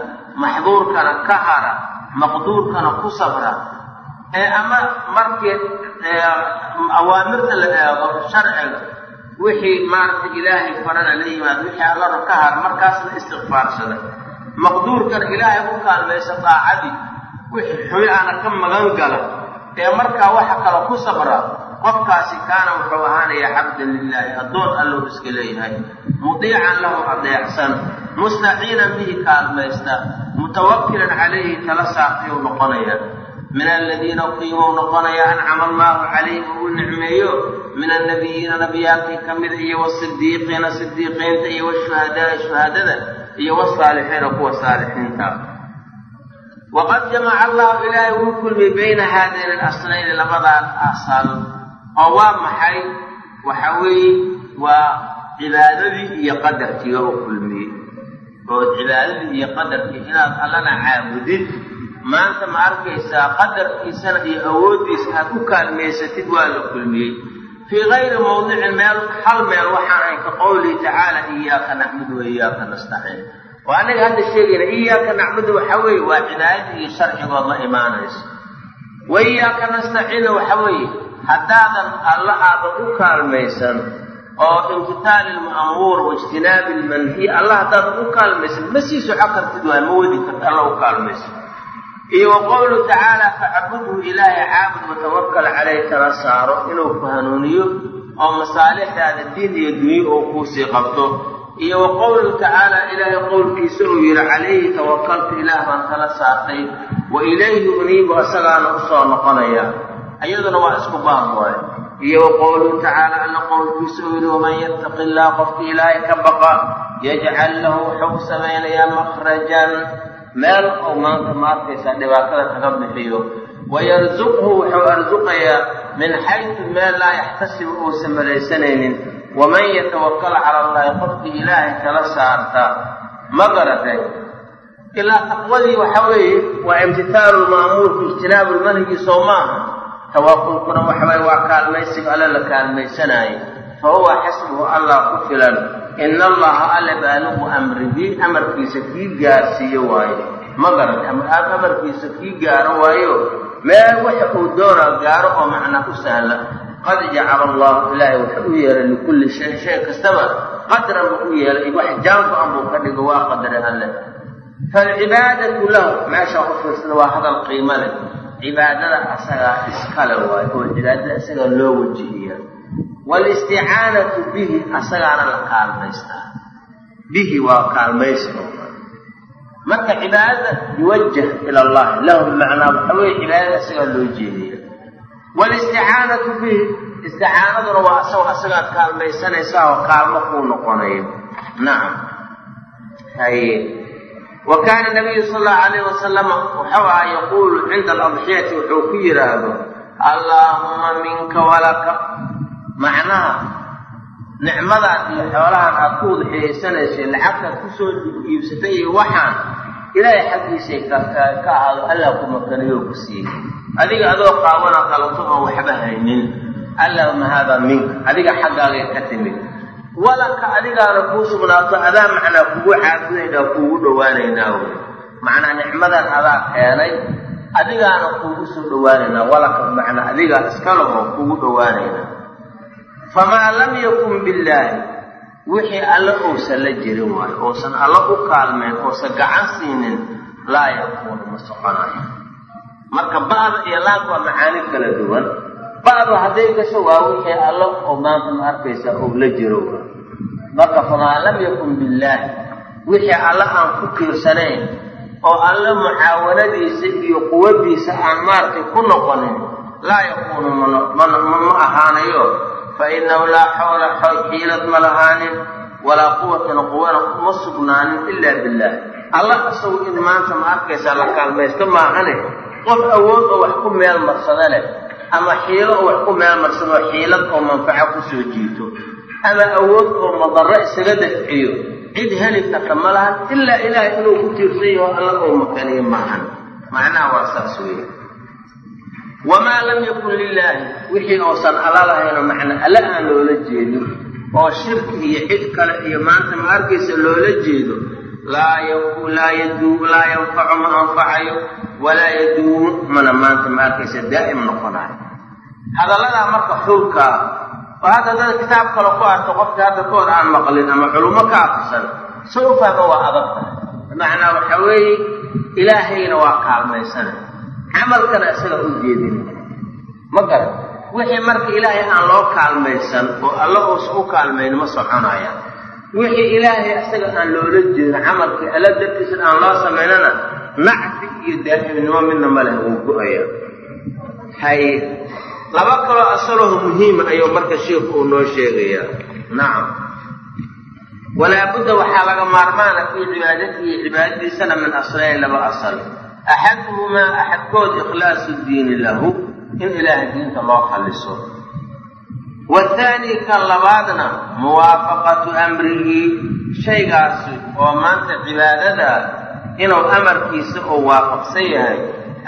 maxduurkana ka hara maqduurkana ku sabra ee ama markii awaamirta la eego sharciga wixii maaragtay ilaahay farana la yimaado wixii allana ka hara markaasna istikfaarsada maqduurkana ilaahay ku kaalmaysa daacadii wixii xumi aana ka magan gala ee markaa waxa kale ku sabra qofkaasi kaana wuxuu ahaanayaa cabdan lilaahi addoon allou iska leeyahay mudiican lahu adeecsan mustaciinan bihi kaalmaysta mutawakilan calayhi tala saaqiyou noqonaya. Min aladiina qiimou noqonaya ancama allaahu calayhim uu nicmeeyo min annabiyiina nabiyaalkii ka mida iyo wasidiiqiina sidiiqiinta iyo washuhadaai shuhadada iyo wasaalixiina kuwa saalixiinta. Waqad jamaca allahu ilaahay wuu kulmiyey bayna haadayni alasnayni labadaan asal oo waa maxay? Waxa weeye waa cibaadadii iyo qadarkiiga u kulmiyey oo cibaadadii iyo qadarkii inaad allana caabudid maanta ma arkaysaa qadarkiisana iyo awooddiisa aad u kaalmaysatid waa la kulmiyey. Fii kayri mawdicin meel hal meel waxaan ahay ka qowlihi tacaala iyaaka nacbudu wa iyaaka nastaciin. Oo annaga hadda sheegayna iyaaka nacbudu waxa weeye waa cibaadada iyo sharcigood la imaanayso. Wa iyaaka nastaciinna waxa weeye haddaadan alla aadan u kaalmaysan oo imtitaali lma'muur waijtinaabi lmanhi alla haddaadan u kaalmaysan ma sii soco kartid waay ma wadi karti alla u kaalmaysan iyo wa qowluhu tacaala facbudhu ilaahay caabud watawakal caleyh tala saaro inuu ku hanuuniyo oo masaalixdaada diin iyo dunyo oo kuusii qabto. Iyo wa qowluhu tacaala ilaahay qowlkiisa uu yidhi calayhi tawakaltu ilaah baan tala saartay wa ilayhi uniibu asagaana u soo noqonaya. Iyaduna waa isku baab iyo wa qowluhu tacaala alla qowlkiisa uu yidhi waman yattaqi illah qofkii ilaahay ka baqa yajcal lahu wuxuu samaynayaa makhrajan. Meel ou maanta ma arkaysaa dhibaatada kaga bixiyo. Wayarzuqhu wuxuu arsuqayaa min xaytu meel laa yaxtasibu uusan malaysanaynin waman yatawakal cala allahi qofkii ilaahay kala saarta. Ma garatay ilaa taqwadii waxa weeye waa imtitaalu lma'muurku ijtinaabu lmanhigi soo maaha tawakulkuna waxaweye waa kaalmaysiga alle la kaalmaysanaayo fa huwa xasbuhu allah ku filan. Ina allaha alle baaliqu amrihi amarkiisa kii gaarsiiyo waayo. Ma garatay amarkiisa kii gaaro waayo? Meel waxa uu doonaa gaaro oo macnaa u sahla. Qad jacala allahu ilaahay wuxuu u yeelay likulli shay shay kastaba. Qadran buu u yeelay wax jaango-an buu ka dhigo waa qadre alle. Faalcibaadatu lahu meesha u fiirsada waa hadal qiimo leh cibaadada asagaa iskale waayo oo cibaadada isagaa loo wajihiya. Walisticaanatu bihi asagaana la kaalmaystaa. Bihi waa kaalmaysiga marka cibaadada yuwajah ila allahi lahu bimacnaa waxa weye cibaadada isagaa loo jeediya. Walisticaanatu bihi isticaanaduna waa asagoo asagaad kaalmaysanaysaa oo kaalmo kuu noqonayo. Nacam haye wa kaana nabiyu sal allahu alayh wasalama wuxuu aha yaquulu cinda aladxiyati wuxuu ku yidhaahdo allaahuma minka walaka macnaha nicmadan iyo xoolahan aad ku udxiyaysanaysa lacagtaad ku soo iibsatay iyo waxaan ilaahay xaggiisay ka ahaado allah ku makaniyo ku siiyey adiga adoo qaabana qalato oo waxba haynin. Allahuma haadaa minka adiga xaggaagay ka timid walaka adigaana kuu sugnaato adaa macnaa kugu caabudaynaa kuugu dhowaanaynaa macnaa nicmadan adaa keenay adigaana kuugu soo dhowaanaynaa walaka macnaa adigaa iskalahoo kuugu dhowaanaynaa famaa lam yakun billaahi wixii alla uusan la jirin waayo uusan alla u kaalmayn uusan gacan siinin laa yakuunu ma soconayo marka ba'da iyo laanka waa macaani kala duwan ba'du hadday gasho waa wixii alla oo maanta ma arkaysa ou la jiro. Marka famaa lam yakun billaahi wixii alla aan ku tiirsanayn oo alla mucaawanadiisa iyo quwadiisa aan maaragtay ku noqonin laa yakuunu ma ahaanayo. Fa inahu laa xawla xiilad ma lahaanin walaa quwatan quwana uma sugnaanin ilaa billaah. Alla isagu in maanta ma arkaysaa la kaalmaysto maahane qof awood oo wax ku meel marsada leh ama xiilo wax ku meel marsado xiilad oo manfaco ku soo jiito. Ama awood oo madarro isaga dafciyo cid heli karta ma lahan ilaa ilaahay inuu ku tiirsan yaho alla oo makaniyo maahan macnaha waa saas weeye. Wamaa lam yakun lilaahi wixii uusan alla lahayno macnaa alla aan loola jeedin oo shirki iyo cid kale iyo maanta ma arkaysa loola jeedo. Laa yanfacu ma anfacayo walaa yaduumu mana maanta ma arkaysa daa'im noqonayo hadalladaa marka xulkaa oo hadda dad kitaab kale ku arko qofkii hadda ka hor aan maqlin ama culummo ka afisan si u fahmo waa adag bimacnaa waxa weeye ilaahayna waa kaalmaysana camalkana isaga u jeedin. Ma garan. Wixii marka ilaahay aan loo kaalmaysan oo alla uusan u kaalmayn ma soconaya. Wixii ilaahay isaga aan loola jeedin camalkii alla dartiisan aan loo samaynana nacfi iyo daa'imnimo midna ma leh wuu go'aya haye laba kaloo asalaho muhiima ayuu marka sheikhu uu noo sheegayaa. Nacam walaa budda waxaa laga maarmaana fii cibaadatihi cibaadadiisana min aslayn laba asal. Axaduhumaa axadkood ikhlaasu diini lahu in ilaahay diinta loo khalliso wathaani kan labaadna muwaafaqatu amrihi shaygaasi oo maanta cibaadada inuu amarkiisa uu waafaqsan yahay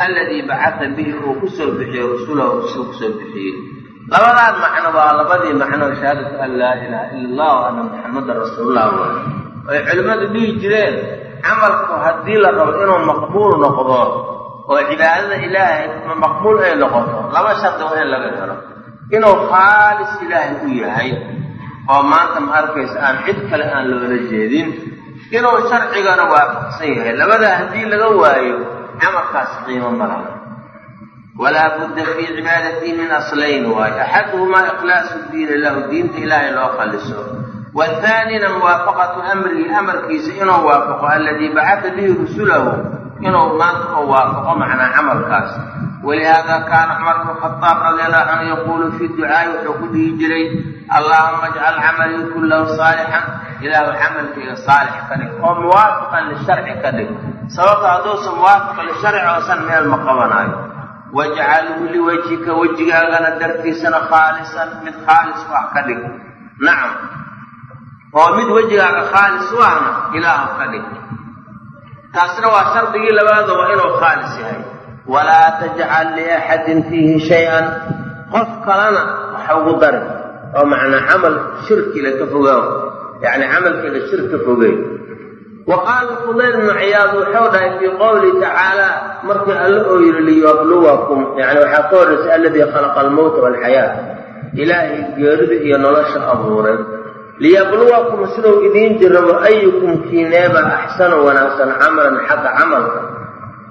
alladii bacata bihi uu ku soo bixiyey rasulahu suu ku soo bixiyey. Labadaan macno waa labadii macno shahaadatu an laa ilaaha ila allah wa anna maxamadan rasuulullah waay oy culimmadu dhihi jireen camalku haddii la rabo inuu maqbuul noqdo oo cibaadada ilaahay maqbuul ay noqoto laba shardi waa in laga helo. Inuu khaalis ilaahay u yahay oo maanta ma arkaysa aan cid kale aan loola jeedin inuu sharcigana waafaqsan yahay. Labadaa haddii laga waayo camalkaas qiimo ma laha. Walaa budda fii cibaadatii min aslayn waayo axaduhumaa ikhlaasu diini lahu diinta ilaahay loo khaliso wathaanina muwaafaqatu amrihi amarkiisa inuu waafaqo alladii bacata bihi rusulahu inuu maanta u waafaqo macnaa camalkaas walihaada kaana cumar bnu khadaab radi allahu canhu yaquulu fii ducaa'i wuxuu ku dhihi jiray allaahuma ajcal camalii kullahu saalixan ilaahu camalkayga saalix ka dhig oo muwaafiqan lisharci ka dhig sababta hadduusan muwaafiqan lisharci oosan meel ma qabanaayo wajcalhu liwajhika wejigaagana dartiisana khaalisan mid khaalis u ah ka dhig nacam oo mid wejigaaga khaalis u ahna ilaahu ka dhig taasna waa shardigii labaada waa inuu khaalis yahay walaa tajcal liaxadin fiihi shay-an qof kalena waxa ugu darin oo macnaa camal shirkila ka fogaaw yacni camalkeeda shirk ka fogey wa qaala fudayl bnu ciyaad wuxuu dhahay fii qowlihi tacaala markii alle oo yidhi liyabluwakum yani waxaa ka horraysay alladii khalaqa almowta waalxayaat ilaahay geerida iyo nolosha abuuray liyabluwakum siduu idiin jirabo ayukum kiineeba axsanu wanaagsan camalan xagga camalka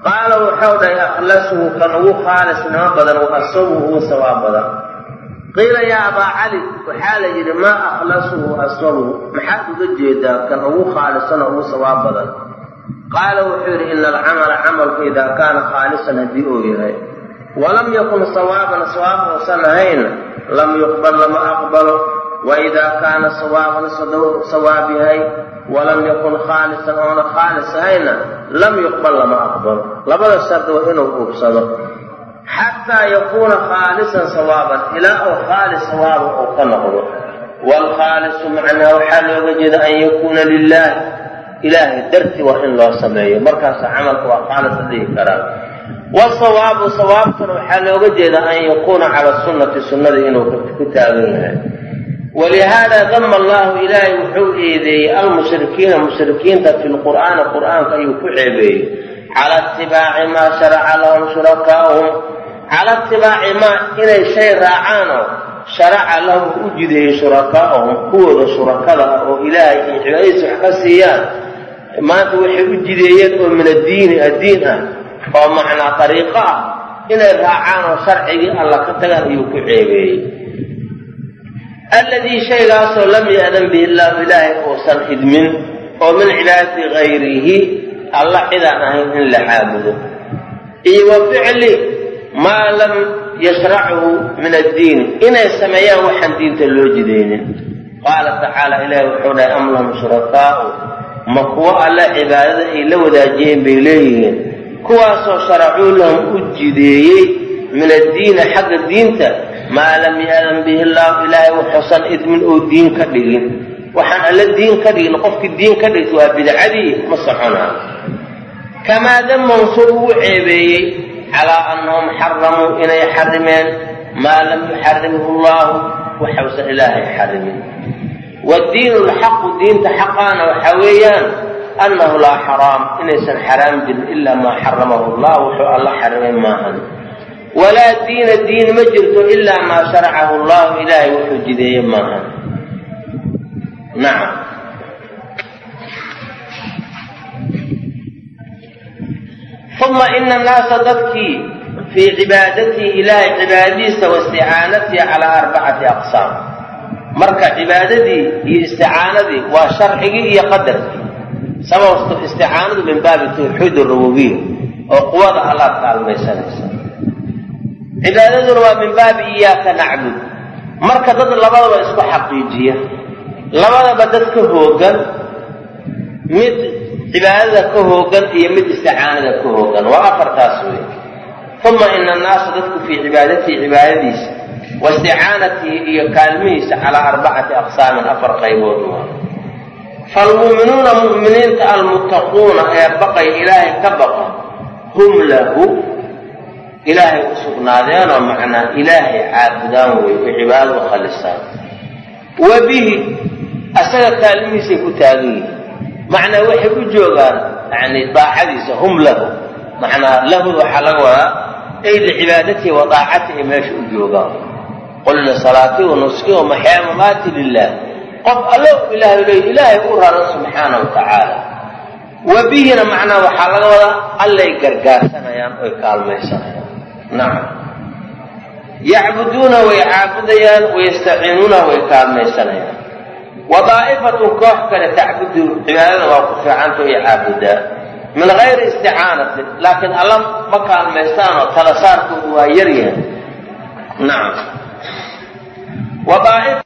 qaala wuxuu dhahay akhlasuhu kan ugu khaalisnimo badan wa asabuhu sawaab badan qiila yaa abaa cali waxaa la yidhi maa akhlasuhu asabuhu maxaad uga jeedaa kan ugu khaalisano ugu sawaab badan qaala wuxuu yidhi ina alcamala camalku idaa kaana khaalisan haddii uu yahay walam yakun sawaaban sawaab uusan ahayna lam yuqbal lama aqbalo waidaa kaana sawaaban sawaab yahay walam yakun khaalisan oona khaalis ahayna lam yuqbal lama aqbalo labada shardi waa inuu uubsado. Xataa yakuuna khaalisan sawaaban ilaa uu khaalis sawaaba uu ka noqdo. Waalkhaalisu macnaha waxaa looga jeeda an yakuuna lilaahi ilaahay dartii waa in loo sameeyo. Markaasa camalka waa khaalis la dhihi karaa. Wasawaabu sawaabtuna waxaa looga jeeda an yakuuna cala sunnati sunnada inuu ku taagan yahay walihaada dama allahu ilaahay wuxuu eedeeyey almushrikiina mushrikiinta fi lqur'aani qur'aanka ayuu ku ceebeeyey cala itibaaci maa sharaca lahum shurakaa'uhum cala itibaaci maa inay shay raacaanoo sharaca lahum u jideeyey shurakaa'uhum kuwooda shurakada ah oo ilaahay iyo cibaadadiisa wax ka siiyaan maanta waxay u jideeyeen oo min addiini addiin ah oo macnaa dariiqo ah inay raacaan oo sharcigii alla ka tagaan ayuu ku ceebeeyey alladii shaygaasoo lam ya'dan bihi illaahu ilaahay uusan idmin oo min cibaadati gayrihi alla cidaan ahayn in la caabudo iyo wa ficli maa lam yashrachu min addiini inay sameeyaan waxaan diinta loo jidaynin qaala tacaala ilaahi wuxuu dhahay am lahum shurakaa'u ma kuwo alla cibaadada ay la wadaajiyeen bay leeyihiin kuwaasoo sharacuu lahum u jideeyey min addiini xagga diinta maa lam ya'dan bihi illaahu ilaahay wuxuusan idmin oo diin ka dhigin. Waxaan alla diin ka dhigin qofkii diin ka dhigta waa bidcadii ma soconaa. Kamaa damahum suu ugu ceebeeyey calaa annahum xaramuu inay xarimeen maa lam yuxarimhu llaahu waxausan ilaahay xarimin. Wadiinu lxaqu diinta xaqaana waxaa weeyaan annahu laa xaraam inaysan xaraam jirin ilaa maa xaramahu llah wuxuu alla xarimay maahan walaa diina diin ma jirto ilaa maa sharacahu llahu ilaahay wuxuu jideeye maahan nacam uma ina annaasa dadkii fii cibaadatii ilaahay cibaadadiisa wa isticaanatii calaa arbacati aqsaam. Marka cibaadadii iyo isticaanadii waa sharcigii iyo qadarkii. Sababto isticaanadu min baabi tawxiid rububiya oo quwada allaad kaalmaysanaysa cibaadaduna waa min baabi iyaaka nacbud. Marka dad labadaba isku xaqiijiya labadaba dad ka hoogan mid cibaadada ka hoogan iyo mid isticaanada ka hoogan. Waa afartaas wey uma ina annaasa dadku fii cibaadatii cibaadadiisa wa isticaanatihi iyo kaalmihiisa calaa arbacati aqsaamin afar qaybood waa. Faalmu'minuuna mu'miniinta almuttaquuna ee baqay ilaahay ka baqa hum lahu ilaahay u sugnaadeenoo macnaa ilaahay caabudaan wey oo cibaadadu khalisaan wa bihi asaga kaalmihiisay ku taagan yihiin. Macnaa waxay u joogaan yani daacadiisa hum lahu. Macnaa lahud waxaa laga wadaa ay licibaadatihi wa daacatihi meesha u joogaan. Qulna salaatii wa nuskii wa maxyaa mamaati lilah qof allo ilaahay leey ilaahay u raran subxaana wa tacaala. Wa bihina macnaa waxaa laga wadaa allay gargaarsanayaan oy kaalmaysanayaan nacam yacbuduuna way caabudayaan wayastaciinuuna way kaalmaysanayaan wa daa'ifatun koox kale tacbudu cibaadada waa ku fiicanta way caabudaa min gayri isticaanatin laakiin alla ma kaalmaystaanoo tala saarkoodu waa yaryahay nacam